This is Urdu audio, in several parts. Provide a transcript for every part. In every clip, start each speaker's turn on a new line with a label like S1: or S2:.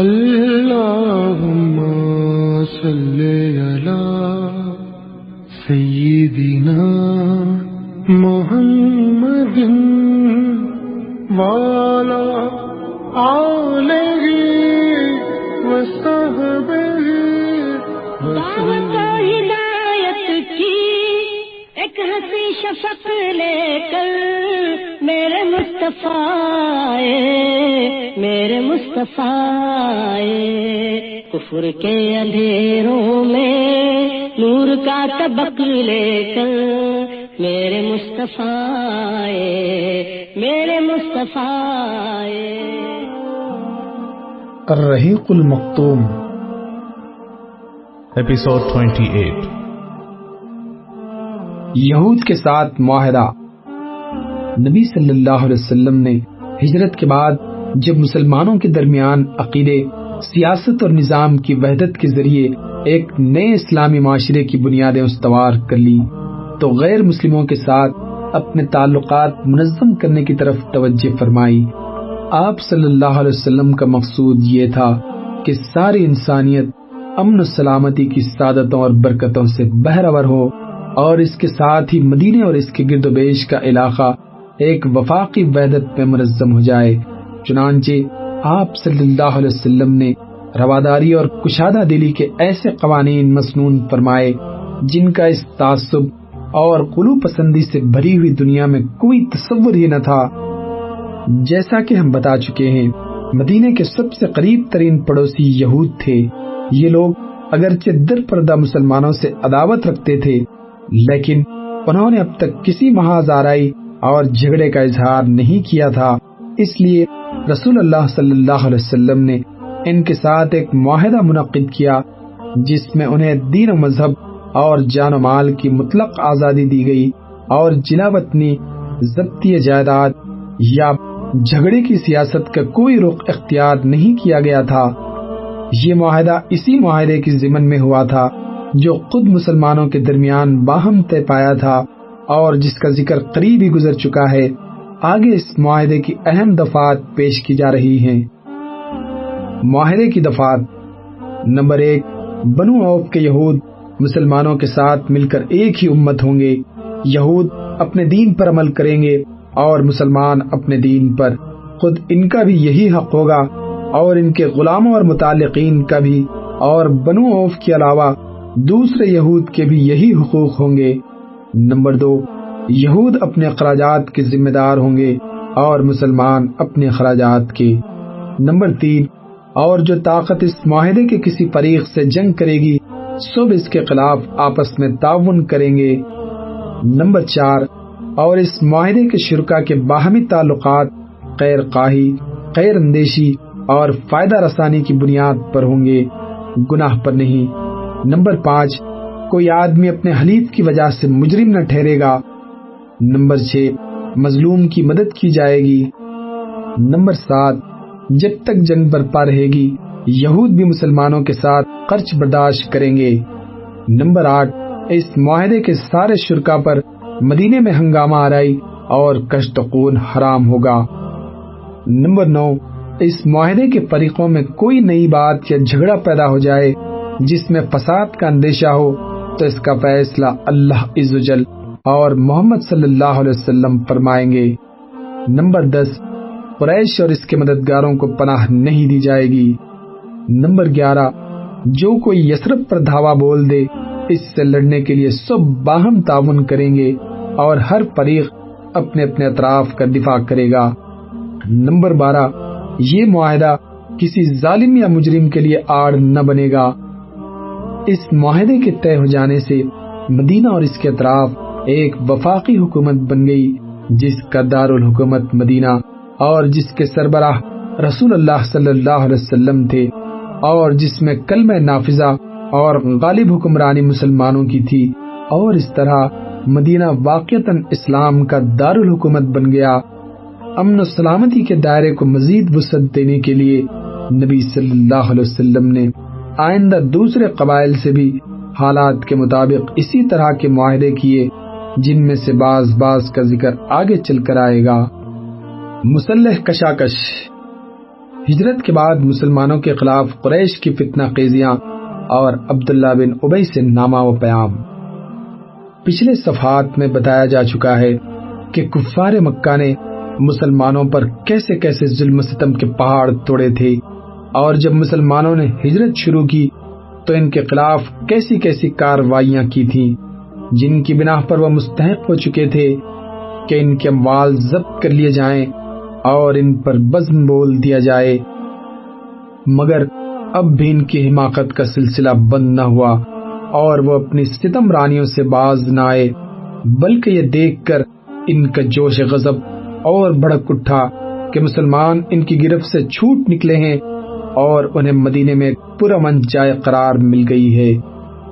S1: اللهم صل على سيدنا محمد وعلى
S2: مصطفیٰ میرے مصطفیٰ۔ کفر کے اندھیروں میں نور کا طبق لے کر میرے مصطفیٰ میرے مصطفیٰ۔
S3: الرحیق المختوم
S4: Episode 28
S3: یہود کے ساتھ معاہدہ نبی صلی اللہ علیہ وسلم نے ہجرت کے بعد جب مسلمانوں کے درمیان عقیدے، سیاست اور نظام کی وحدت کے ذریعے ایک نئے اسلامی معاشرے کی بنیادیں استوار کر لی تو غیر مسلموں کے ساتھ اپنے تعلقات منظم کرنے کی طرف توجہ فرمائی۔ آپ صلی اللہ علیہ وسلم کا مقصود یہ تھا کہ ساری انسانیت امن و سلامتی کی سعادتوں اور برکتوں سے بہرور ہو اور اس کے ساتھ ہی مدینے اور اس کے گرد و بیش کا علاقہ ایک وفاقی وحدت میں منظم ہو جائے۔ چنانچہ آپ صلی اللہ علیہ وسلم نے رواداری اور کشادہ دلی کے ایسے قوانین مسنون فرمائے جن کا اس تعصب اور قلو پسندی سے بھری ہوئی دنیا میں کوئی تصور ہی نہ تھا۔ جیسا کہ ہم بتا چکے ہیں مدینے کے سب سے قریب ترین پڑوسی یہود تھے۔ یہ لوگ اگرچہ در پردہ مسلمانوں سے عداوت رکھتے تھے، لیکن انہوں نے اب تک کسی محاذ آرائی اور جھگڑے کا اظہار نہیں کیا تھا۔ اس لیے رسول اللہ صلی اللہ علیہ وسلم نے ان کے ساتھ ایک معاہدہ منعقد کیا، جس میں انہیں دین و مذہب اور جان و مال کی مطلق آزادی دی گئی اور جلا وطنی، ضبطی جائیداد یا جھگڑے کی سیاست کا کوئی رخ اختیار نہیں کیا گیا تھا۔ یہ معاہدہ اسی معاہدے کی ضمن میں ہوا تھا جو خود مسلمانوں کے درمیان باہم طے پایا تھا۔ اور جس کا ذکر قریب ہی گزر چکا ہے، آگے اس معاہدے کی اہم دفعات پیش کی جا رہی ہیں۔ معاہدے کی دفعات، نمبر ایک، بنو اوف کے یہود مسلمانوں کے ساتھ مل کر ایک ہی امت ہوں گے۔ یہود اپنے دین پر عمل کریں گے اور مسلمان اپنے دین پر۔ خود ان کا بھی یہی حق ہوگا اور ان کے غلاموں اور متعلقین کا بھی۔ اور بنو اوف کے علاوہ دوسرے یہود کے بھی یہی حقوق ہوں گے۔ نمبر دو، یہود اپنے اخراجات کے ذمہ دار ہوں گے اور مسلمان اپنے اخراجات کے۔ نمبر تین، اور جو طاقت اس معاہدے کے کسی فریق سے جنگ کرے گی، سب اس کے خلاف آپس میں تعاون کریں گے۔ نمبر چار، اور اس معاہدے کے شرکا کے باہمی تعلقات خیر قاہی خیر اندیشی اور فائدہ رسانی کی بنیاد پر ہوں گے۔ گناہ پر نہیں۔ نمبر پانچ کوئی آدمی اپنے حلیف کی وجہ سے مجرم نہ ٹھہرے گا۔ نمبر چھ، مظلوم کی مدد کی جائے گی۔ نمبر سات، جب تک جنگ برپا رہے گی، یہود بھی مسلمانوں کے ساتھ خرچ برداشت کریں گے۔ نمبر آٹھ، اس معاہدے کے سارے شرکا پر مدینے میں ہنگامہ آرائی اور کشت خون حرام ہوگا۔ نمبر نو، اس معاہدے کے فریقوں میں کوئی نئی بات یا جھگڑا پیدا ہو جائے جس میں فساد کا اندیشہ ہو۔ تو اس کا فیصلہ اللہ عزوجل اور محمد صلی اللہ علیہ وسلم فرمائیں گے۔ نمبر دس، قریش اور اس کے مددگاروں کو پناہ نہیں دی جائے گی۔ نمبر گیارہ، جو کوئی یسرف پر دھاوا بول دے، اس سے لڑنے کے لیے سب باہم تعاون کریں گے اور ہر فریق اپنے اپنے اطراف کا دفاع کرے گا۔ نمبر بارہ، یہ معاہدہ کسی ظالم یا مجرم کے لیے آڑ نہ بنے گا۔ اس معاہدے کے طے ہو جانے سے مدینہ اور اس کے اطراف ایک وفاقی حکومت بن گئی، جس کا دار الحکومت مدینہ اور جس کے سربراہ رسول اللہ صلی اللہ علیہ وسلم تھے اور جس میں کلمہ نافذہ اور غالب حکمرانی مسلمانوں کی تھی اور اس طرح مدینہ واقعتاً اسلام کا دار الحکومت بن گیا۔ امن و سلامتی کے دائرے کو مزید وسعت دینے کے لیے نبی صلی اللہ علیہ وسلم نے آئندہ دوسرے قبائل سے بھی حالات کے مطابق اسی طرح کے معاہدے کیے، جن میں سے بعض بعض کا ذکر آگے چل کر آئے گا۔ مسلح کشاکش۔ ہجرت کے بعد مسلمانوں کے خلاف قریش کی فتنہ خیزیاں اور عبداللہ بن ابئی سے نامہ و پیام۔ پچھلے صفحات میں بتایا جا چکا ہے کہ کفار مکہ نے مسلمانوں پر کیسے کیسے ظلم ستم کے پہاڑ توڑے تھے۔ اور جب مسلمانوں نے ہجرت شروع کی تو ان کے خلاف کیسی کیسی کاروائیاں کی تھیں، جن کی بنا پر وہ مستحق ہو چکے تھے کہ ان کے اموال ضبط کر لیے جائیں اور ان پر بزم بول دیا جائے۔ مگر اب بھی ان کی حماقت کا سلسلہ بند نہ ہوا اور وہ اپنی ستم رانیوں سے باز نہ آئے، بلکہ یہ دیکھ کر ان کا جوش غضب اور بڑک اٹھا کہ مسلمان ان کی گرفت سے چھوٹ نکلے ہیں۔ اور انہیں مدینے میں پورا من جائے قرار مل گئی ہے۔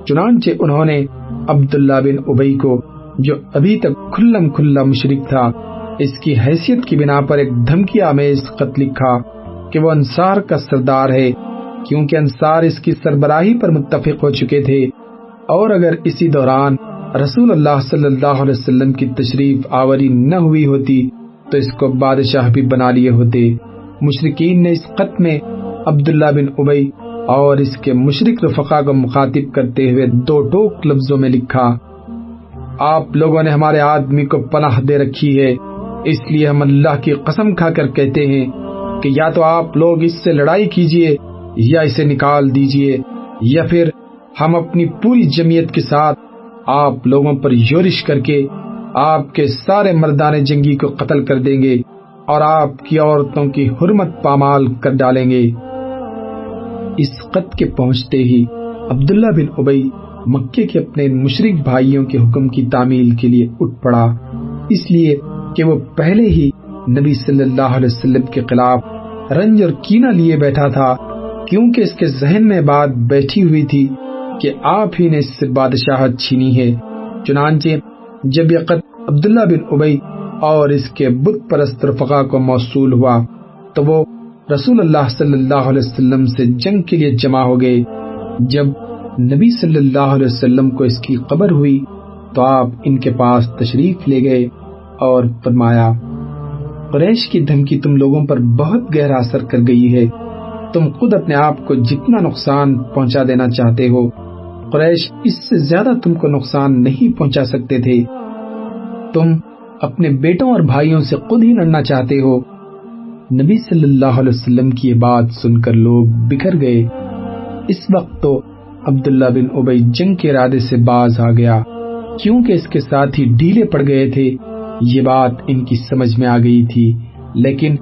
S3: چنانچہ انہوں نے عبداللہ بن ابئی کو، جو ابھی تک کھلم کھلا مشرق تھا، اس کی حیثیت کی بنا پر ایک دھمکی آمیز خط لکھا کہ وہ انصار کا سردار ہے، کیونکہ انصار اس کی سربراہی پر متفق ہو چکے تھے۔ اور اگر اسی دوران رسول اللہ صلی اللہ علیہ وسلم کی تشریف آوری نہ ہوئی ہوتی، تو اس کو بادشاہ بھی بنا لیے ہوتے۔ مشرقین نے اس خط میں عبداللہ بن ابئی اور اس کے مشرق رفقا کو مخاطب کرتے ہوئے دو ٹوک لفظوں میں لکھا، آپ لوگوں نے ہمارے آدمی کو پناہ دے رکھی ہے، اس لیے ہم اللہ کی قسم کھا کر کہتے ہیں کہ یا تو آپ لوگ اس سے لڑائی کیجیے یا اسے نکال دیجیے، یا پھر ہم اپنی پوری جمعیت کے ساتھ آپ لوگوں پر یورش کر کے آپ کے سارے مردان جنگی کو قتل کر دیں گے اور آپ کی عورتوں کی حرمت پامال کر ڈالیں گے۔ اس خط کے پہنچتے ہی عبداللہ بن ابئی مکے کے اپنے مشرق بھائیوں کے حکم کی تعمیل کے لیے اٹھ پڑا۔ اس لیے کہ وہ پہلے ہی نبی صلی اللہ علیہ وسلم کے خلاف رنج اور کینا لیے بیٹھا تھا، کیونکہ اس کے ذہن میں بات بیٹھی ہوئی تھی کہ آپ ہی نے اس سے بادشاہت چھینی ہے۔ چنانچہ جب یہ خط عبداللہ بن ابئی اور اس کے بت پرست رفقا کو موصول ہوا، تو وہ رسول اللہ صلی اللہ علیہ وسلم سے جنگ کے لیے جمع ہو گئے۔ جب نبی صلی اللہ علیہ وسلم کو اس کی خبر ہوئی تو آپ ان کے پاس تشریف لے گئے اور فرمایا، قریش کی دھمکی تم لوگوں پر بہت گہرا اثر کر گئی ہے۔ تم خود اپنے آپ کو جتنا نقصان پہنچا دینا چاہتے ہو، قریش اس سے زیادہ تم کو نقصان نہیں پہنچا سکتے تھے۔ تم اپنے بیٹوں اور بھائیوں سے خود ہی لڑنا چاہتے ہو۔ نبی صلی اللہ علیہ وسلم کی یہ بات سن کر لوگ بکھر گئے۔ اس وقت تو عبداللہ بن ابئی جنگ کے ارادے سے باز آ گیا، کیونکہ اس کے ساتھ ہی ڈھیلے پڑ گئے تھے۔ یہ بات ان کی سمجھ میں آ گئی تھی، لیکن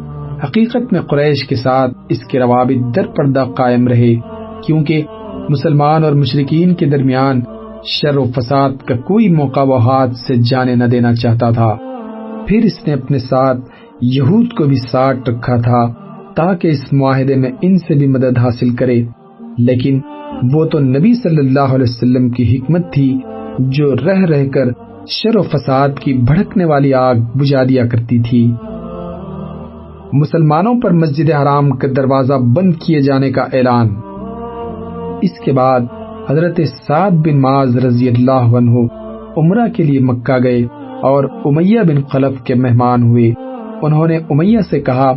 S3: حقیقت میں قریش کے ساتھ اس کے روابط در پردہ قائم رہے، کیونکہ مسلمان اور مشرقین کے درمیان شر و فساد کا کوئی موقع و ہاتھ سے جانے نہ دینا چاہتا تھا۔ پھر اس نے اپنے ساتھ یہود کو بھی ساتھ رکھا تھا تاکہ اس معاہدے میں ان سے بھی مدد حاصل کرے۔ لیکن وہ تو نبی صلی اللہ علیہ وسلم کی حکمت تھی جو رہ رہ کر شر و فساد کی بھڑکنے والی آگ بجھا دیا کرتی تھی۔ مسلمانوں پر مسجد حرام کا دروازہ بند کیے جانے کا اعلان۔ اس کے بعد حضرت سعد بن معاذ رضی اللہ عنہ عمرہ کے لیے مکہ گئے اور امیہ بن خلف کے مہمان ہوئے۔ انہوں نے امیہ سے کہا،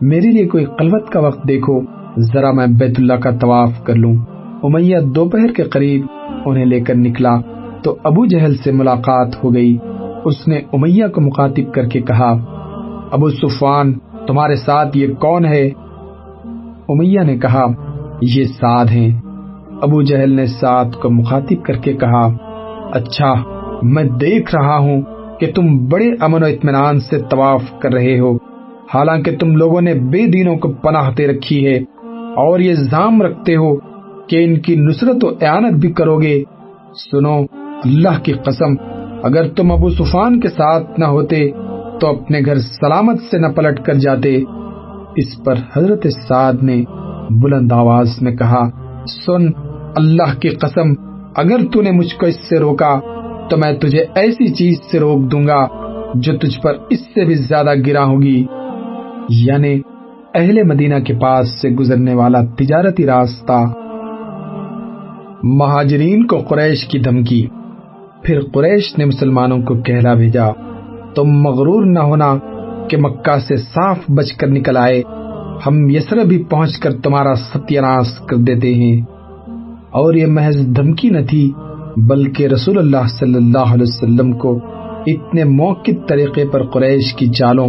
S3: میرے لیے کوئی قلوت کا وقت دیکھو، ذرا میں بیت اللہ کا طواف کر لوں. امیہ دوپہر کے قریب انہیں لے کر نکلا تو ابو جہل سے ملاقات ہو گئی۔ اس نے امیہ کو مخاطب کر کے کہا، ابو سفان تمہارے ساتھ یہ کون ہے؟ امیہ نے کہا، یہ سعد ہیں۔ ابو جہل نے سعد کو مخاطب کر کے کہا اچھا میں دیکھ رہا ہوں۔ کہ تم بڑے امن و اطمینان سے طواف کر رہے ہو۔ حالانکہ تم لوگوں نے بے دینوں کو پناہ دے رکھی ہے اور یہ الزام رکھتے ہو کہ ان کی نصرت و اعانت بھی کرو گے۔ سنو، اللہ کی قسم، اگر تم ابو سفان کے ساتھ نہ ہوتے تو اپنے گھر سلامت سے نہ پلٹ کر جاتے۔ اس پر حضرت سعد نے بلند آواز میں کہا، سن، اللہ کی قسم، اگر تو نے مجھ کو اس سے روکا تو میں تجھے ایسی چیز سے روک دوں گا جو تجھ پر اس سے بھی زیادہ گرا ہوگی۔ یعنی اہل مدینہ کے پاس سے گزرنے والا تجارتی راستہ۔ مہاجرین کو قریش کی دھمکی۔ پھر قریش نے مسلمانوں کو کہلا بھیجا۔ تم مغرور نہ ہونا کہ مکہ سے صاف بچ کر نکل آئے۔ ہم یسر بھی پہنچ کر تمہارا ستیہ ناش کر دیتے ہیں۔ اور یہ محض دھمکی نہ تھی بلکہ رسول اللہ صلی اللہ علیہ وسلم کو اتنے موقع طریقے پر قریش کی چالوں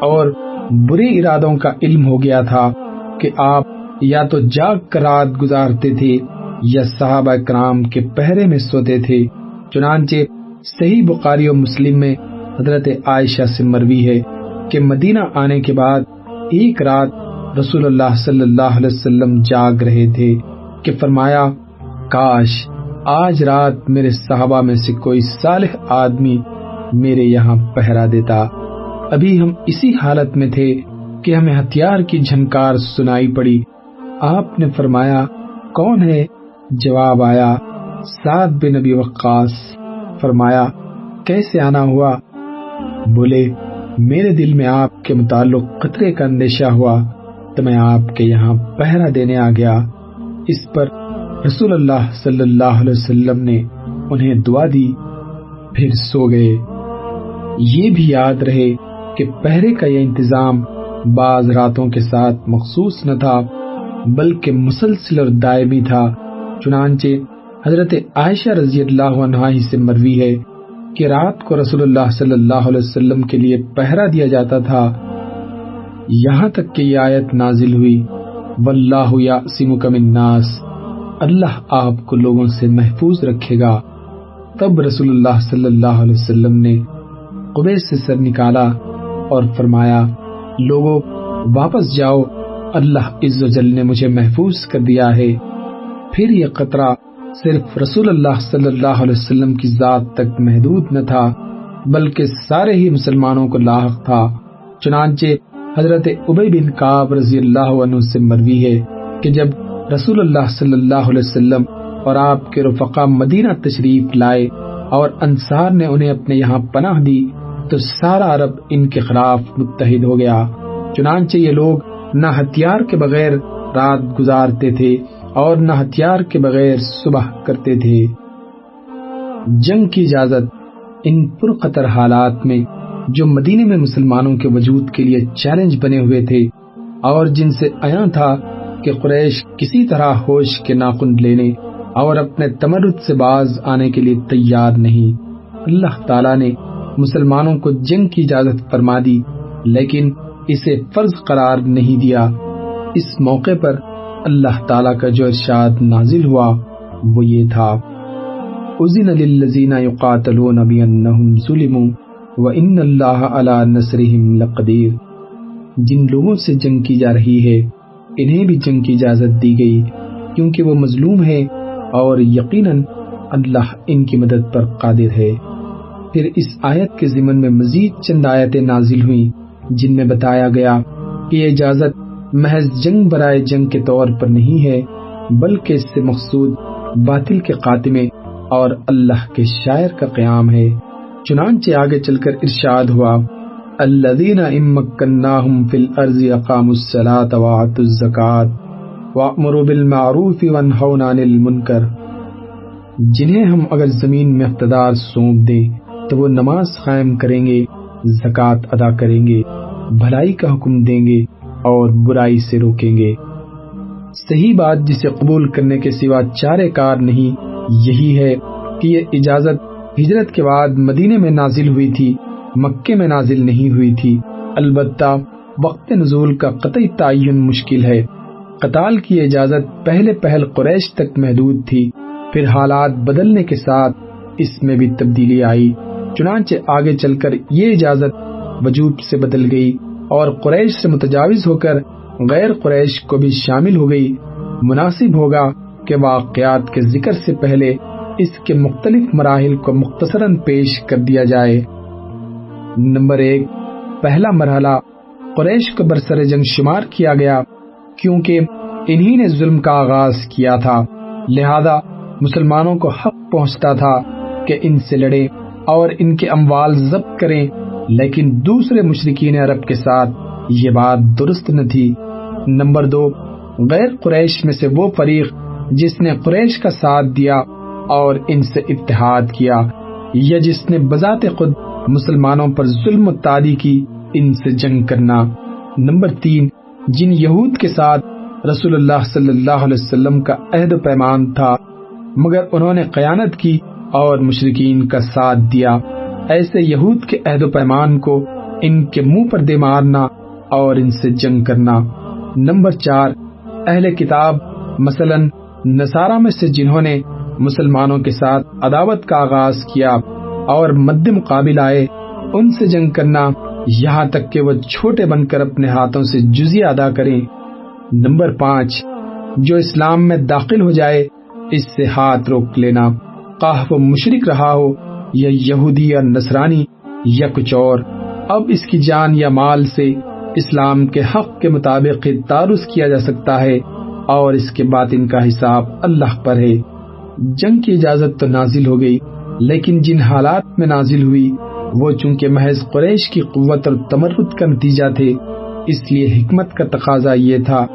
S3: اور برے ارادوں کا علم ہو گیا تھا کہ آپ یا تو جاگ کر رات گزارتے تھے یا صحابہ کرام کے پہرے میں سوتے تھے۔ چنانچہ صحیح بخاری و مسلم میں حضرت عائشہ سے مروی ہے کہ مدینہ آنے کے بعد ایک رات رسول اللہ صلی اللہ علیہ وسلم جاگ رہے تھے کہ فرمایا، کاش آج رات میرے صحابہ میں سے کوئی صالح آدمی میرے یہاں پہرا دیتا۔ ابھی ہم اسی حالت میں تھے کہ ہمیں ہتھیار کی جھنکار سنائی پڑی۔ آپ نے فرمایا، کون ہے؟ جواب آیا، سعد بن نبی وقاص۔ فرمایا، کیسے آنا ہوا؟ بولے، میرے دل میں آپ کے متعلق خطرے کا اندیشہ ہوا، تو میں آپ کے یہاں پہرا دینے آ گیا۔ اس پر رسول اللہ صلی اللہ علیہ وسلم نے انہیں دعا دی، پھر سو گئے۔ یہ بھی یاد رہے کہ پہرے کا یہ انتظام بعض راتوں کے ساتھ مخصوص نہ تھا، بلکہ مسلسل اور دائمی تھا۔ چنانچہ حضرت عائشہ رضی اللہ عنہ ہی سے مروی ہے کہ رات کو رسول اللہ صلی اللہ علیہ وسلم کے لیے پہرا دیا جاتا تھا۔ یہاں تک کہ یہ آیت نازل ہوئی، واللہ یعصمک من الناس اللہ آپ کو لوگوں سے محفوظ رکھے گا۔ تب رسول اللہ صلی اللہ علیہ وسلم نے قبیس سے سر نکالا اور فرمایا، لوگوں، واپس جاؤ، اللہ عز و جل نے مجھے محفوظ کر دیا ہے۔ پھر یہ قطرہ صرف رسول اللہ صلی اللہ علیہ وسلم کی ذات تک محدود نہ تھا، بلکہ سارے ہی مسلمانوں کو لاحق تھا۔ چنانچہ حضرت عبی بن کعب رضی اللہ عنہ سے مروی ہے کہ جب رسول اللہ صلی اللہ علیہ وسلم اور آپ کے رفقا مدینہ تشریف لائے اور انصار نے انہیں اپنے یہاں پناہ دی تو سارا عرب ان کے خلاف متحد ہو گیا۔ چنانچہ یہ لوگ نہ ہتھیار کے بغیر رات گزارتے تھے اور نہ ہتھیار کے بغیر صبح کرتے تھے۔ جنگ کی اجازت ان پرخطر حالات میں جو مدینے میں مسلمانوں کے وجود کے لیے چیلنج بنے ہوئے تھے اور جن سے آیا تھا کہ قریش کسی طرح ہوش کے ناخن لینے اور اپنے تمرد سے باز آنے کے لیے تیار نہیں۔ اللہ تعالیٰ نے مسلمانوں کو جنگ کی اجازت فرما دی، لیکن اسے فرض قرار نہیں دیا۔ اس موقع پر اللہ تعالیٰ کا جو ارشاد نازل ہوا، وہ یہ تھا۔ اذن للذین یقاتلون بانہم ظلموا وان اللہ علی نصرہم لقدیر جن لوگوں سے جنگ کی جا رہی ہے انہیں بھی جنگ کی اجازت دی گئی، کیونکہ وہ مظلوم ہے اور یقیناً اللہ ان کی مدد پر قادر ہے۔ پھر اس آیت کے ضمن میں مزید چند آیتیں نازل ہوئیں، جن میں بتایا گیا کہ یہ اجازت محض جنگ برائے جنگ کے طور پر نہیں ہے، بلکہ اس سے مقصود باطل کے خاتمے اور اللہ کے شاعر کا قیام ہے۔ چنانچہ آگے چل کر ارشاد ہوا۔ الذین امکناہم فی الارض اقاموا الصلاة وآتوا الزکاة وامروا بالمعروف وانہون عن المنکر۔ جنہیں ہم اگر زمین میں اقتدار سونپ دیں تو وہ نماز قائم کریں گے زکوٰۃ ادا کریں گے، بھلائی کا حکم دیں گے اور برائی سے روکیں گے۔ صحیح بات جسے قبول کرنے کے سوا چارے کار نہیں، یہی ہے کہ یہ اجازت ہجرت کے بعد مدینے میں نازل ہوئی تھی۔ مکے میں نازل نہیں ہوئی تھی۔ البتہ وقت نزول کا قطعی تعین مشکل ہے۔ قتال کی اجازت پہلے پہل قریش تک محدود تھی۔ پھر حالات بدلنے کے ساتھ اس میں بھی تبدیلی آئی۔ چنانچہ آگے چل کر یہ اجازت وجوب سے بدل گئی اور قریش سے متجاوز ہو کر غیر قریش کو بھی شامل ہو گئی۔ مناسب ہوگا کہ واقعات کے ذکر سے پہلے اس کے مختلف مراحل کو مختصراً پیش کر دیا جائے۔ نمبر ایک، پہلا مرحلہ، قریش کو برسر جنگ شمار کیا گیا، کیونکہ انہی نے ظلم کا آغاز کیا تھا۔ لہذا مسلمانوں کو حق پہنچتا تھا کہ ان سے لڑے اور ان کے اموال ضبط کریں، لیکن دوسرے مشرقین عرب کے ساتھ یہ بات درست نہ تھی۔ نمبر دو، غیر قریش میں سے وہ فریق جس نے قریش کا ساتھ دیا اور ان سے اتحاد کیا یا جس نے بذات خود مسلمانوں پر ظلم و تاری کی ان سے جنگ کرنا۔ نمبر تین، جن یہود کے ساتھ رسول اللہ صلی اللہ علیہ وسلم کا عہد و پیمان تھا، مگر انہوں نے قیانت کی اور مشرقین کا ساتھ دیا۔ ایسے یہود کے عہد و پیمان کو ان کے منہ پر دے مارنا اور ان سے جنگ کرنا۔ نمبر چار، اہل کتاب، مثلا نصارہ میں سے جنہوں نے مسلمانوں کے ساتھ عداوت کا آغاز کیا۔ اور مد مقابل آئے، ان سے جنگ کرنا، یہاں تک کہ وہ چھوٹے بن کر اپنے ہاتھوں سے جزیہ ادا کریں۔ نمبر پانچ، جو اسلام میں داخل ہو جائے، اس سے ہاتھ روک لینا۔ وہ مشرق رہا ہو، یا یہودی یا نصرانی یا کچھ اور۔ اب اس کی جان یا مال سے اسلام کے حق کے مطابق تعارف کیا جا سکتا ہے، اور اس کے بعد ان کا حساب اللہ پر ہے۔ جنگ کی اجازت تو نازل ہو گئی۔ لیکن جن حالات میں نازل ہوئی، وہ چونکہ محض قریش کی قوت اور تمرد کا نتیجہ تھے، اس لیے حکمت کا تقاضا یہ تھا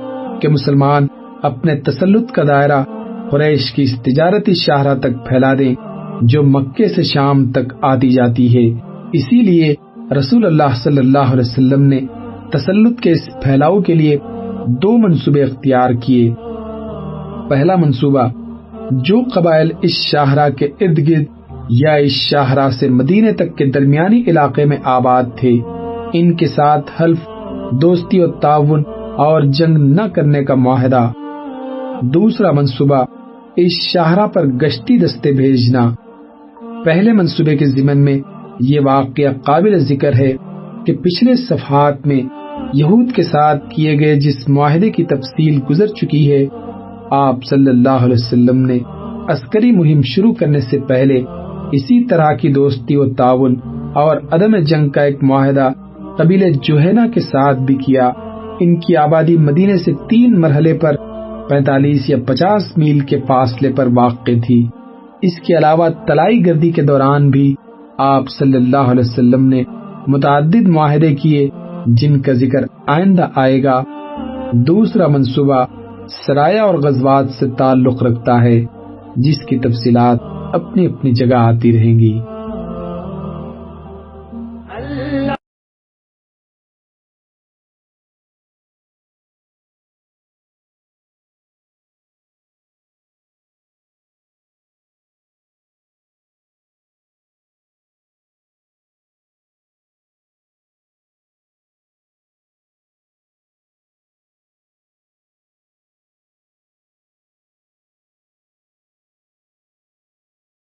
S3: کہ مسلمان اپنے تسلط کا دائرہ قریش کی اس تجارتی شاہراہ تک پھیلا دیں، جو مکے سے شام تک آتی جاتی ہے۔ اسی لیے رسول اللہ صلی اللہ علیہ وسلم نے تسلط کے اس پھیلاؤ کے لیے دو منصوبے اختیار کیے۔ پہلا منصوبہ، جو قبائل اس شاہراہ کے ارد گرد یا اس شاہراہ سے مدینے تک کے درمیانی علاقے میں آباد تھے۔ ان کے ساتھ حلف، دوستی اور تعاون اور جنگ نہ کرنے کا معاہدہ۔ دوسرا منصوبہ، اس شاہراہ پر گشتی دستے بھیجنا۔ پہلے منصوبے کے ضمن میں یہ واقعہ قابل ذکر ہے کہ پچھلے صفحات میں یہود کے ساتھ کیے گئے جس معاہدے کی تفصیل گزر چکی ہے، آپ صلی اللہ علیہ وسلم نے عسکری مہم شروع کرنے سے پہلے اسی طرح کی دوستی و تعاون اور عدم جنگ کا ایک معاہدہ قبیل جوہینا کے ساتھ بھی کیا۔ ان کی آبادی مدینے سے تین مرحلے پر پینتالیس یا پچاس میل کے فاصلے پر واقع تھی۔ اس کے علاوہ تلائی گردی کے دوران بھی آپ صلی اللہ علیہ وسلم نے متعدد معاہدے کیے، جن کا ذکر آئندہ آئے گا۔ دوسرا منصوبہ سرایہ اور غزوات سے تعلق رکھتا ہے، جس کی تفصیلات اپنی اپنی جگہ آتی رہیں گی۔